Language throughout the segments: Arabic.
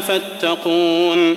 فاتقون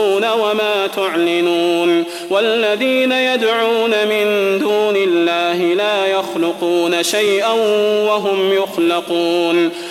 تسرون وما تعلنون والذين يدعون من دون الله لا يخلقون شيئا وهم يخلقون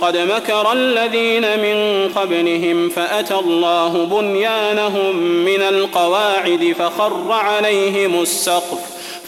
قد مكر الذين من قبلهم فأتى الله بنيانهم من القواعد فخر عليهم السقف.